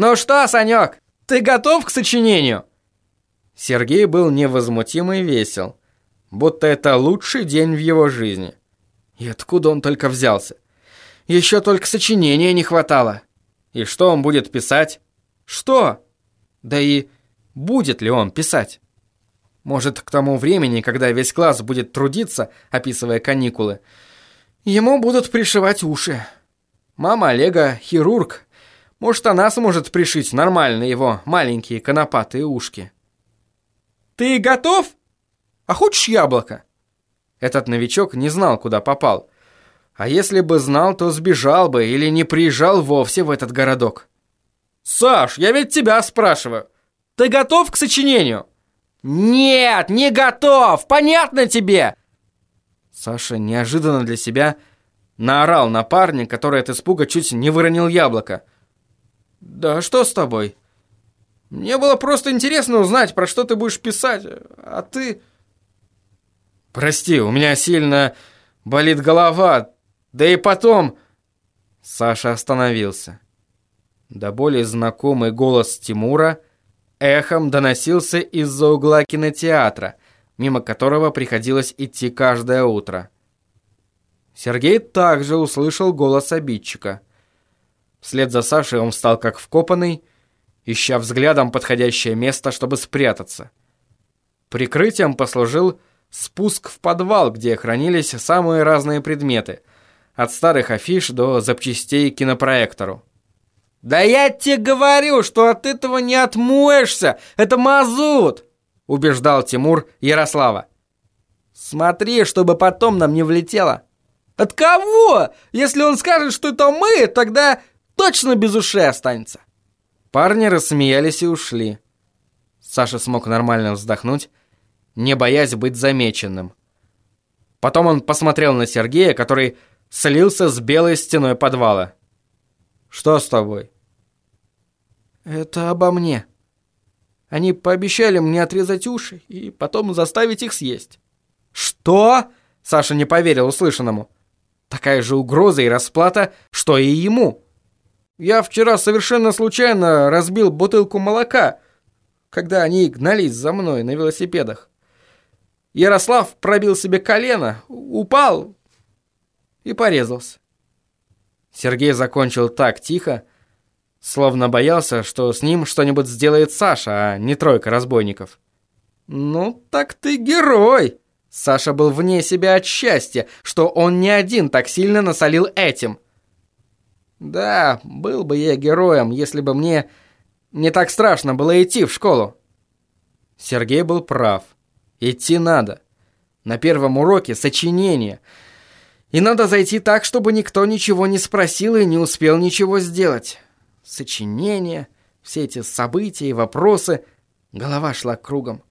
«Ну что, Санек, ты готов к сочинению?» Сергей был невозмутим и весел, будто это лучший день в его жизни. И откуда он только взялся? Еще только сочинения не хватало. И что он будет писать? Что? Да и будет ли он писать? Может, к тому времени, когда весь класс будет трудиться, описывая каникулы, ему будут пришивать уши. Мама Олега — хирург. Может, она сможет пришить нормально его маленькие конопатые ушки. «Ты готов? А хочешь яблоко?» Этот новичок не знал, куда попал. А если бы знал, то сбежал бы или не приезжал вовсе в этот городок. «Саш, я ведь тебя спрашиваю. Ты готов к сочинению?» «Нет, не готов! Понятно тебе?» Саша неожиданно для себя наорал на парня, который от испуга чуть не выронил яблоко. «Да что с тобой? Мне было просто интересно узнать, про что ты будешь писать, а ты...» «Прости, у меня сильно болит голова, да и потом...» Саша остановился. До боли знакомый голос Тимура эхом доносился из-за угла кинотеатра, мимо которого приходилось идти каждое утро. Сергей также услышал голос обидчика. Вслед за Сашей он встал как вкопанный, ища взглядом подходящее место, чтобы спрятаться. Прикрытием послужил спуск в подвал, где хранились самые разные предметы, от старых афиш до запчастей к кинопроектору. «Да я тебе говорю, что от этого не отмоешься! Это мазут!» убеждал Тимур Ярослава. «Смотри, чтобы потом нам не влетело». «От кого? Если он скажет, что это мы, тогда точно без ушей останется». Парни рассмеялись и ушли. Саша смог нормально вздохнуть, не боясь быть замеченным. Потом он посмотрел на Сергея, который слился с белой стеной подвала. «Что с тобой?» «Это обо мне. Они пообещали мне отрезать уши и потом заставить их съесть». «Что?» — Саша не поверил услышанному. «Такая же угроза и расплата, что и ему». «Я вчера совершенно случайно разбил бутылку молока, когда они гнались за мной на велосипедах. Ярослав пробил себе колено, упал и порезался. Сергей закончил так тихо, словно боялся, что с ним что-нибудь сделает Саша, а не тройка разбойников. «Ну, так ты герой!» Саша был вне себя от счастья, что он не один так сильно насолил этим. «Да, был бы я героем, если бы мне не так страшно было идти в школу». Сергей был прав. Идти надо. На первом уроке сочинение. И надо зайти так, чтобы никто ничего не спросил и не успел ничего сделать. Сочинение, все эти события и вопросы. Голова шла кругом.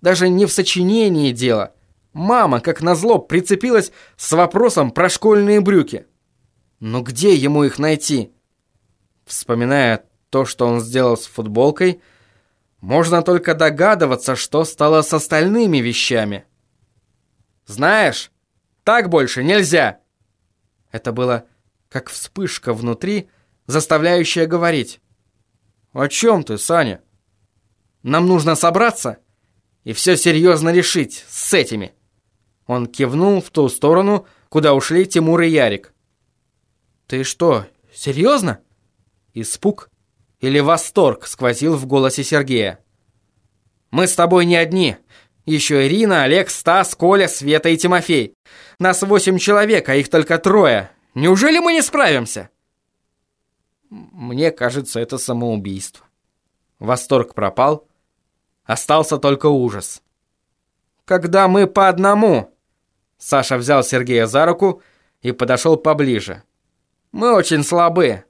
Даже не в сочинении дело. Мама, как назло, прицепилась с вопросом про школьные брюки. Но где ему их найти? Вспоминая то, что он сделал с футболкой, можно только догадываться, что стало с остальными вещами. «Знаешь, так больше нельзя!» Это было как вспышка внутри, заставляющая говорить. «О чем ты, Саня? Нам нужно собраться и все серьезно решить с этими». Он кивнул в ту сторону, куда ушли Тимур и Ярик. «Ты что, серьезно?» Испуг или восторг сквозил в голосе Сергея. «Мы с тобой не одни. Еще Ирина, Олег, Стас, Коля, Света и Тимофей. Нас восемь человек, а их только трое. Неужели мы не справимся?» Мне кажется, это самоубийство. Восторг пропал. Остался только ужас. «Когда мы по одному...» Саша взял Сергея за руку и подошел поближе. «Мы очень слабы.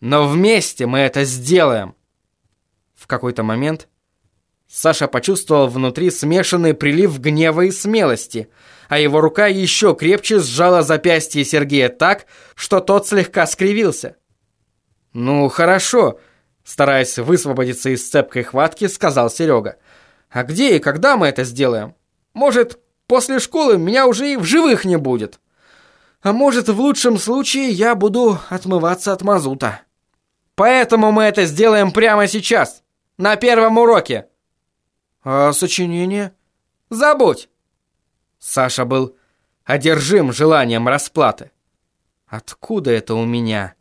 Но вместе мы это сделаем!» В какой-то момент Саша почувствовал внутри смешанный прилив гнева и смелости, а его рука еще крепче сжала запястье Сергея так, что тот слегка скривился. «Ну, хорошо», — стараясь высвободиться из цепкой хватки, сказал Серега. «А где и когда мы это сделаем? Может, после школы меня уже и в живых не будет?» А может, в лучшем случае я буду отмываться от мазута. Поэтому мы это сделаем прямо сейчас, на первом уроке. А сочинение? Забудь. Саша был одержим желанием расплаты. Откуда это у меня?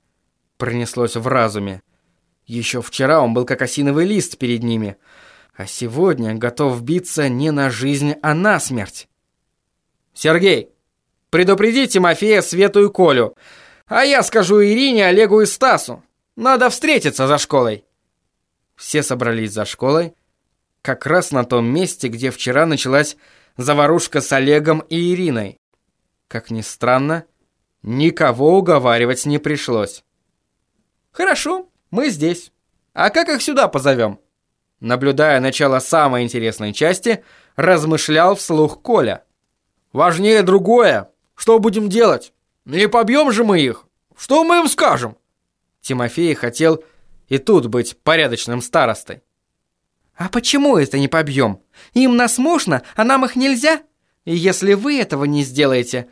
Пронеслось в разуме. Еще вчера он был как осиновый лист перед ними, а сегодня готов биться не на жизнь, а на смерть. Сергей, предупреди Тимофея, Свету и Колю, а я скажу Ирине, Олегу и Стасу. Надо встретиться за школой. Все собрались за школой, как раз на том месте, где вчера началась заварушка с Олегом и Ириной. Как ни странно, никого уговаривать не пришлось. «Хорошо, мы здесь. А как их сюда позовем?» Наблюдая начало самой интересной части, размышлял вслух Коля. «Важнее другое. Что будем делать? Не побьем же мы их. Что мы им скажем?» Тимофей хотел и тут быть порядочным старостой. «А почему это не побьем? Им нас можно, а нам их нельзя? И если вы этого не сделаете,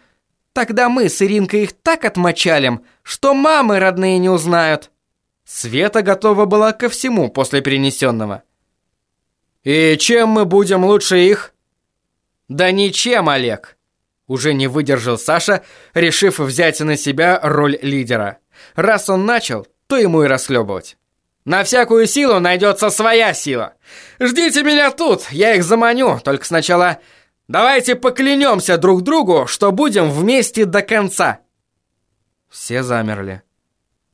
тогда мы с Иринкой их так отмочалим, что мамы родные не узнают». Света готова была ко всему после перенесенного. «И чем мы будем лучше их?» «Да ничем, Олег!» Уже не выдержал Саша, решив взять на себя роль лидера. Раз он начал, то ему и расхлебывать. На всякую силу найдется своя сила. Ждите меня тут, я их заманю, только сначала давайте поклянемся друг другу, что будем вместе до конца. Все замерли.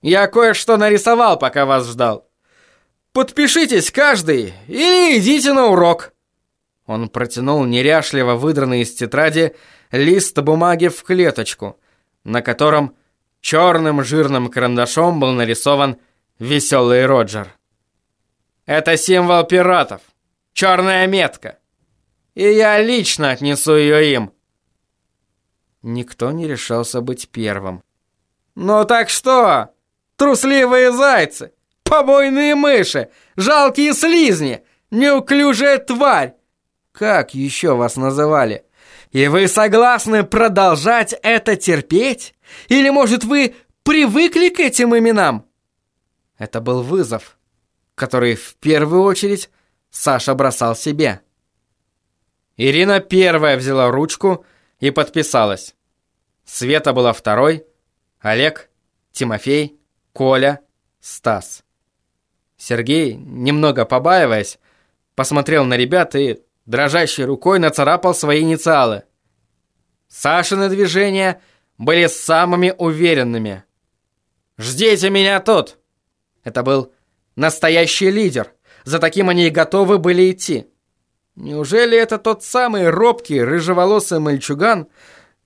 Я кое-что нарисовал, пока вас ждал. Подпишитесь каждый или идите на урок. Он протянул неряшливо выдранный из тетради лист бумаги в клеточку, на котором черным жирным карандашом был нарисован Веселый Роджер. Это символ пиратов. Черная метка. И я лично отнесу ее им. Никто не решался быть первым. Ну так что? Трусливые зайцы, побойные мыши, жалкие слизни, неуклюжая тварь. Как еще вас называли? И вы согласны продолжать это терпеть? Или, может, вы привыкли к этим именам? Это был вызов, который в первую очередь Саша бросал себе. Ирина первая взяла ручку и подписалась. Света была второй, Олег, Тимофей, Коля, Стас. Сергей, немного побаиваясь, посмотрел на ребят и дрожащей рукой нацарапал свои инициалы. Сашины движения были самыми уверенными. «Ждите меня тут!» Это был настоящий лидер. За таким они и готовы были идти. Неужели это тот самый робкий, рыжеволосый мальчуган,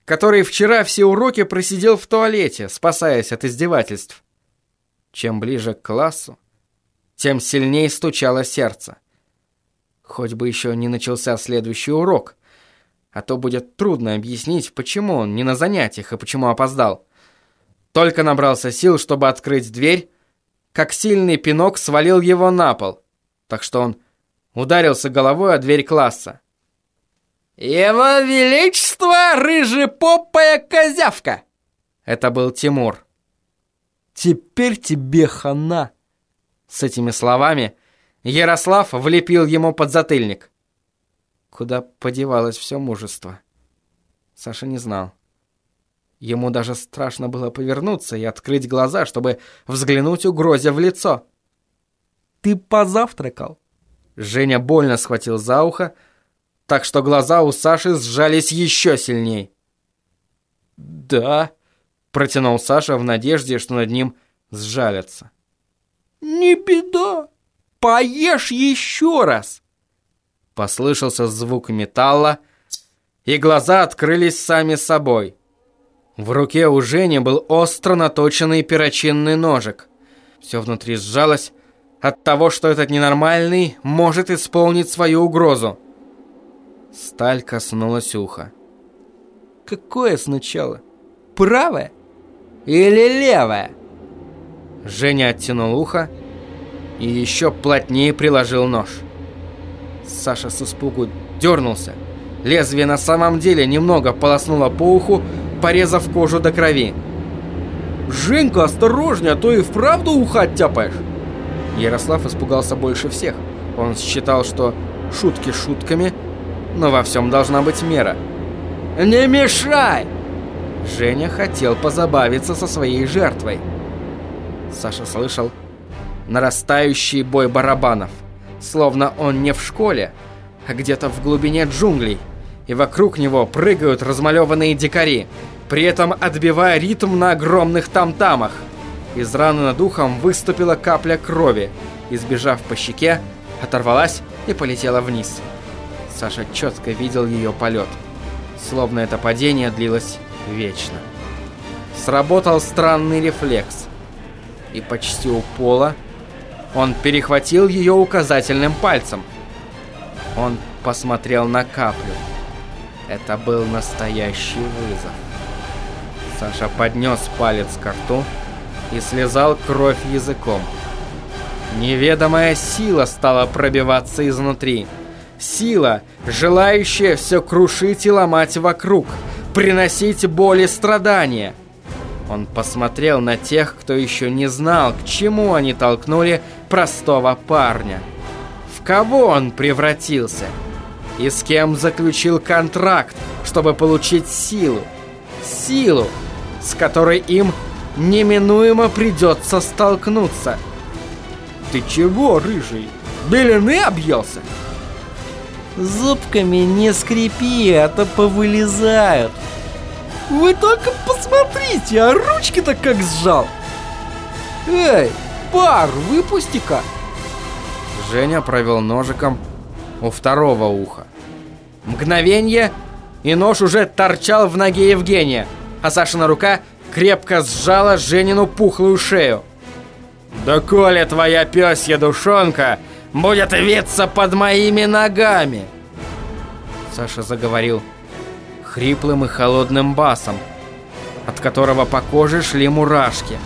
который вчера все уроки просидел в туалете, спасаясь от издевательств? Чем ближе к классу, тем сильнее стучало сердце. Хоть бы еще не начался следующий урок, а то будет трудно объяснить, почему он не на занятиях и почему опоздал. Только набрался сил, чтобы открыть дверь, как сильный пинок свалил его на пол, так что он ударился головой о дверь класса. «Его Величество, рыжепопая козявка!» Это был Тимур. «Теперь тебе хана!» С этими словами Ярослав влепил ему под затыльник. Куда подевалось все мужество? Саша не знал. Ему даже страшно было повернуться и открыть глаза, чтобы взглянуть угрозе в лицо. «Ты позавтракал?» Женя больно схватил за ухо, так что глаза у Саши сжались еще сильней. «Да», — протянул Саша в надежде, что над ним сжалятся. «Не беда, поешь еще раз!» Послышался звук металла, и глаза открылись сами собой. В руке у Жени был остро наточенный перочинный ножик. Все внутри сжалось от того, что этот ненормальный может исполнить свою угрозу. Сталь коснулась уха. Какое сначала? Правое или левое? Женя оттянул ухо и еще плотнее приложил нож. Саша с испугу дернулся. Лезвие на самом деле немного полоснуло по уху, порезав кожу до крови. Женька, осторожнее, а то и вправду ухо оттяпаешь. Ярослав испугался больше всех. Он считал, что шутки шутками, но во всем должна быть мера. «Не мешай!» Женя хотел позабавиться со своей жертвой. Саша слышал нарастающий бой барабанов, словно он не в школе, а где-то в глубине джунглей, и вокруг него прыгают размалеванные дикари, при этом отбивая ритм на огромных там-тамах. Из раны над ухом выступила капля крови, избежав по щеке, оторвалась и полетела вниз. Саша четко видел ее полет, словно это падение длилось вечно. Сработал странный рефлекс, и почти у пола он перехватил ее указательным пальцем. Он посмотрел на каплю. Это был настоящий вызов. Саша поднес палец к рту и слезал кровь языком. Неведомая сила стала пробиваться изнутри. Сила, желающая все крушить и ломать вокруг, приносить боль и страдания. Он посмотрел на тех, кто еще не знал, к чему они толкнули простого парня. В кого он превратился? И с кем заключил контракт, чтобы получить силу? Силу, с которой им неминуемо придется столкнуться. Ты чего, рыжий? Белины объелся? Зубками не скрипи, а то повылезают. Вы только посмотрите, а ручки-то как сжал. Эй, пар, выпусти-ка. Женя провел ножиком у второго уха. Мгновение, и нож уже торчал в ноге Евгения, а Сашина рука крепко сжала Женину пухлую шею. «Да коли твоя пёсья душонка будет виться под моими ногами!» Саша заговорил хриплым и холодным басом, от которого по коже шли мурашки.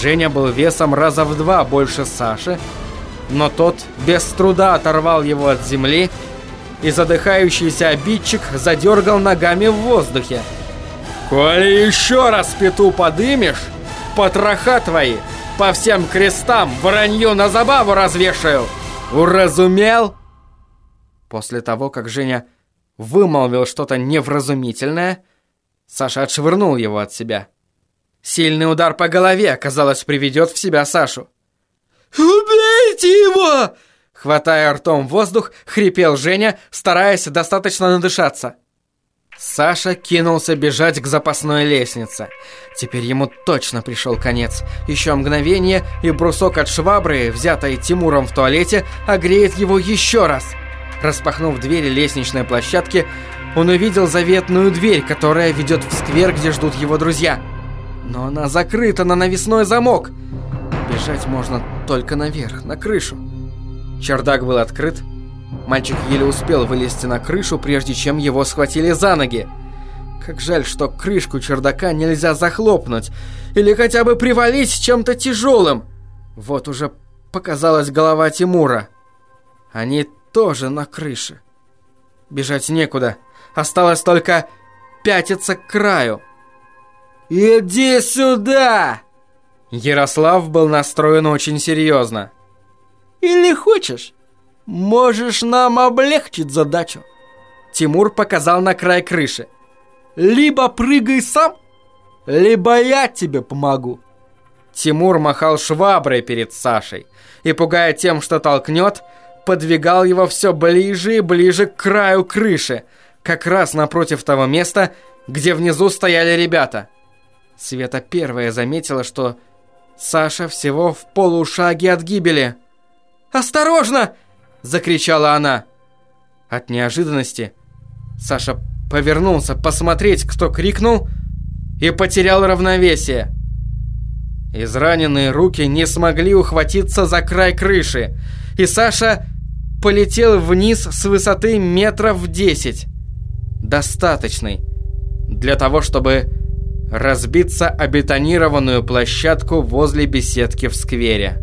Женя был весом раза в два больше Саши, но тот без труда оторвал его от земли, и задыхающийся обидчик задергал ногами в воздухе. «Коли еще раз пету подымешь, потроха твои по всем крестам воронью на забаву развешаю! Уразумел?» После того, как Женя вымолвил что-то невразумительное, Саша отшвырнул его от себя. Сильный удар по голове, казалось, приведет в себя Сашу. «Убейте его!» Хватая ртом воздух, хрипел Женя, стараясь достаточно надышаться. Саша кинулся бежать к запасной лестнице. Теперь ему точно пришел конец. Еще мгновение, и брусок от швабры, взятой Тимуром в туалете, огреет его еще раз. Распахнув двери лестничной площадки, он увидел заветную дверь, которая ведет в сквер, где ждут его друзья. Но она закрыта на навесной замок. Бежать можно только наверх, на крышу. Чердак был открыт. Мальчик еле успел вылезти на крышу, прежде чем его схватили за ноги. Как жаль, что крышку чердака нельзя захлопнуть или хотя бы привалить чем-то тяжелым. Вот уже показалась голова Тимура. Они тоже на крыше. Бежать некуда. Осталось только пятиться к краю. «Иди сюда!» Ярослав был настроен очень серьезно. «Или хочешь, можешь нам облегчить задачу?» Тимур показал на край крыши. «Либо прыгай сам, либо я тебе помогу». Тимур махал шваброй перед Сашей и, пугая тем, что толкнет, подвигал его все ближе и ближе к краю крыши, как раз напротив того места, где внизу стояли ребята. Света первая заметила, что Саша всего в полушаге от гибели. «Осторожно!» – закричала она. От неожиданности Саша повернулся посмотреть, кто крикнул, и потерял равновесие. Израненные руки не смогли ухватиться за край крыши, и Саша полетел вниз с высоты метров десять. Достаточный для того, чтобы разбиться о бетонированную площадку возле беседки в сквере.